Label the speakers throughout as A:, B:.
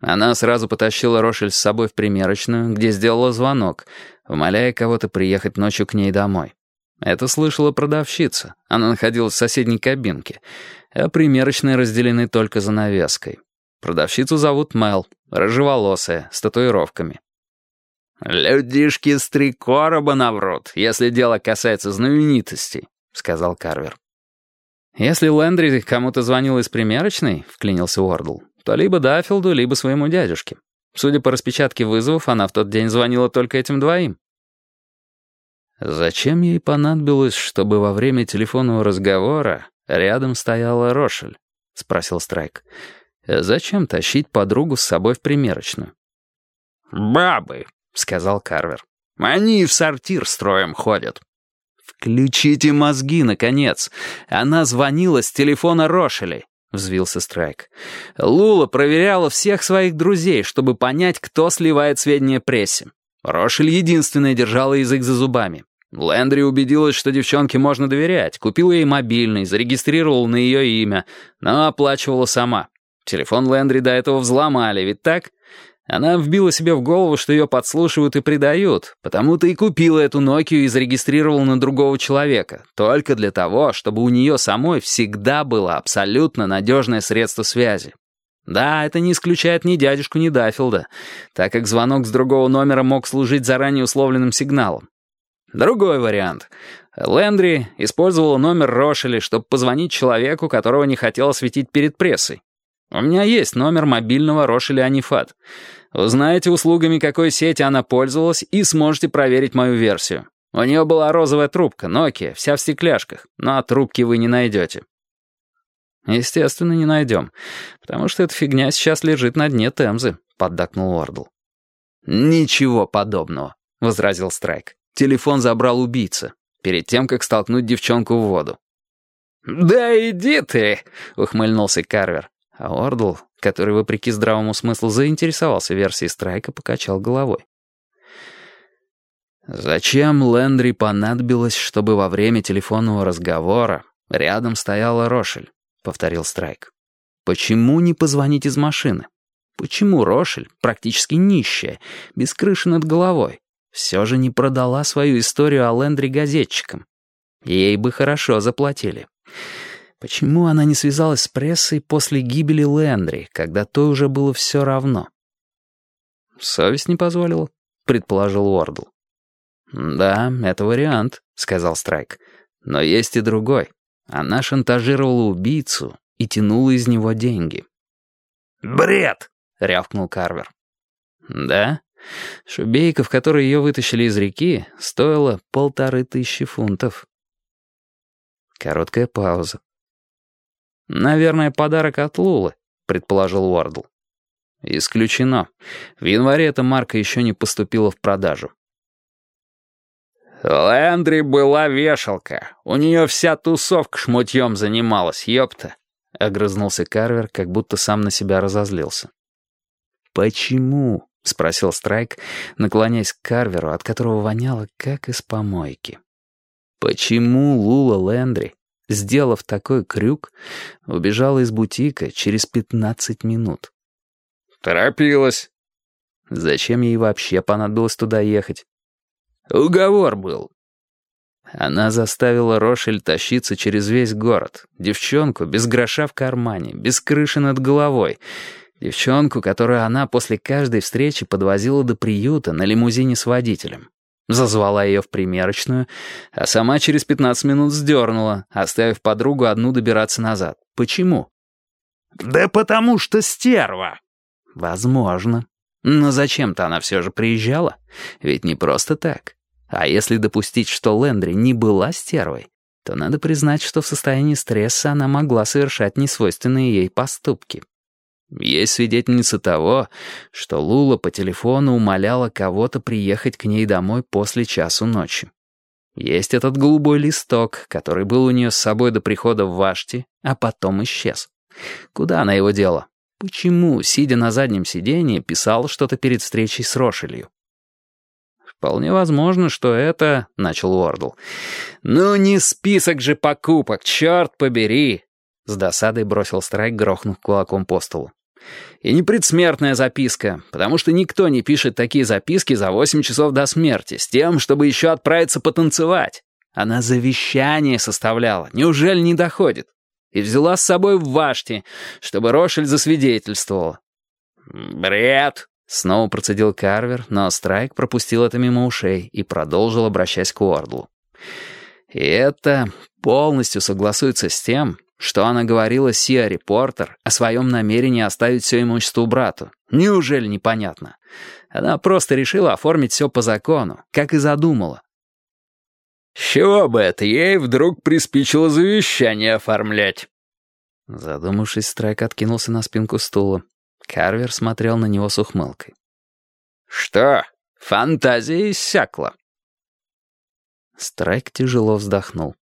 A: Она сразу потащила Рошель с собой в примерочную, где сделала звонок, умоляя кого-то приехать ночью к ней домой. Это слышала продавщица. Она находилась в соседней кабинке, а примерочные разделены только занавеской. Продавщицу зовут Мел, рыжеволосая, с татуировками.
B: «Людишки с три короба наврут, если дело касается знаменитостей», — сказал Карвер.
A: «Если Лэндри кому-то звонил из примерочной», — вклинился Уордл, то либо Даффилду, либо своему дядюшке. Судя по распечатке вызовов, она в тот день звонила только этим двоим. Зачем ей понадобилось, чтобы во время телефонного разговора рядом стояла Рошель? — спросил Страйк. «Зачем тащить подругу с собой в примерочную?»
B: «Бабы», — сказал Карвер. «Они в сортир строем ходят».
A: «Включите мозги, наконец! Она звонила с телефона Рошели», — взвился Страйк. «Лула проверяла всех своих друзей, чтобы понять, кто сливает сведения прессе. Рошель единственная держала язык за зубами. Лэндри убедилась, что девчонке можно доверять, купила ей мобильный, зарегистрировала на ее имя, но оплачивала сама. Телефон Лэндри до этого взломали, ведь так? Она вбила себе в голову, что ее подслушивают и предают, потому-то и купила эту Нокию и зарегистрировала на другого человека, только для того, чтобы у нее самой всегда было абсолютно надежное средство связи. Да, это не исключает ни дядюшку, ни Даффилда, так как звонок с другого номера мог служить заранее условленным сигналом. Другой вариант. Лэндри использовала номер Рошели, чтобы позвонить человеку, которого не хотела светить перед прессой. У меня есть номер мобильного Рошеля Анифат. Узнаете услугами, какой сети она пользовалась, и сможете проверить мою версию. У нее была розовая трубка, Nokia, вся в стекляшках, но трубки вы не найдете. Естественно, не найдем, потому что эта фигня сейчас лежит на дне Темзы, поддакнул Уордл. Ничего подобного, возразил Страйк. Телефон забрал убийца, перед тем, как столкнуть девчонку в воду.
B: «Да иди ты!» — ухмыльнулся Карвер.
A: А Ордл, который, вопреки здравому смыслу, заинтересовался версией Страйка, покачал головой. Зачем Лэндри понадобилось, чтобы во время телефонного разговора рядом стояла Рошель? Повторил Страйк. Почему не позвонить из машины? Почему Рошель, практически нищая, без крыши над головой, все же не продала свою историю о Лэндри газетчикам? Ей бы хорошо заплатили. Почему она не связалась с прессой после гибели Лэндри, когда той уже было все равно? «Совесть не позволила», — предположил Уордл. «Да, это вариант», — сказал Страйк. «Но есть и другой. Она шантажировала убийцу и тянула из него деньги».
B: «Бред!»
A: — рявкнул Карвер. «Да? Шубейка, в которой ее вытащили из реки, стоила полторы тысячи фунтов». Короткая пауза. «Наверное, подарок от Лулы», — предположил Уордл. «Исключено. В январе эта марка еще не поступила в продажу».
B: «Лэндри была вешалка. У нее вся тусовка шмутьем занималась, ёпта», — огрызнулся Карвер, как будто сам на себя разозлился.
A: «Почему?» — спросил Страйк, наклоняясь к Карверу, от которого воняло, как из помойки. «Почему Лула Лэндри сделав такой крюк, убежала из бутика через пятнадцать минут.
B: «Торопилась».
A: Зачем ей вообще понадобилось туда ехать?
B: Уговор был.
A: Она заставила Рошель тащиться через весь город. Девчонку без гроша в кармане, без крыши над головой. Девчонку, которую она после каждой встречи подвозила до приюта на лимузине с водителем. Зазвала ее в примерочную, а сама через 15 минут сдернула, оставив подругу одну добираться назад. Почему?
B: «Да потому что стерва».
A: «Возможно. Но зачем-то она все же приезжала. Ведь не просто так. А если допустить, что Лэндри не была стервой, то надо признать, что в состоянии стресса она могла совершать несвойственные ей поступки. Есть свидетельница того, что Лула по телефону умоляла кого-то приехать к ней домой после часу ночи. Есть этот голубой листок, который был у нее с собой до прихода в Вашти, а потом исчез. Куда она его дела? Почему, сидя на заднем сиденье, писала что-то перед встречей с Рошелью? «Вполне возможно, что это...» — начал Уордл. «Ну не список же покупок, черт побери!» С досадой бросил Страйк, грохнув кулаком по столу. И не предсмертная записка, потому что никто не пишет такие записки за восемь часов до смерти, с тем, чтобы еще отправиться потанцевать. Она завещание составляла, неужели не доходит? И взяла с собой в Вашти, чтобы Рошель засвидетельствовала. «Бред!» — снова процедил Карвер, но Страйк пропустил это мимо ушей и продолжил, обращаясь к Уордлу. И это полностью согласуется с тем, что она говорила Сиа Репортер о своем намерении оставить все имущество брату. Неужели непонятно? Она просто решила оформить все по закону, как и задумала.
B: «С чего бы это ей вдруг приспичило завещание оформлять?»
A: Задумавшись, Страйк откинулся на спинку стула. Карвер смотрел на него с ухмылкой.
B: «Что, фантазия иссякла?»
A: Страйк тяжело вздохнул.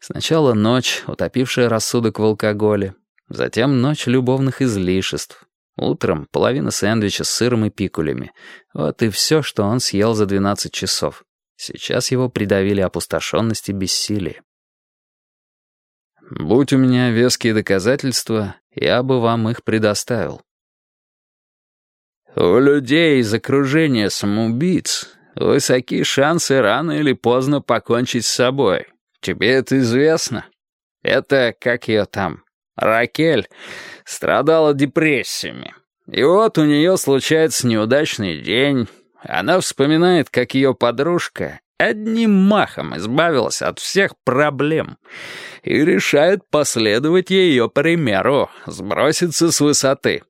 A: Сначала ночь, утопившая рассудок в алкоголе. Затем ночь любовных излишеств. Утром половина сэндвича с сыром и пикулями. Вот и все, что он съел за 12 часов. Сейчас его придавили опустошенность и бессилие. «Будь у меня веские доказательства, я бы вам их предоставил».
B: «У людей из окружения самоубийц высоки шансы рано или поздно покончить с собой. Тебе это известно? Это, как ее там, Ракель, страдала депрессиями. И вот у нее случается неудачный день. Она вспоминает, как ее подружка одним махом избавилась от всех проблем и решает последовать ее примеру, сброситься с высоты.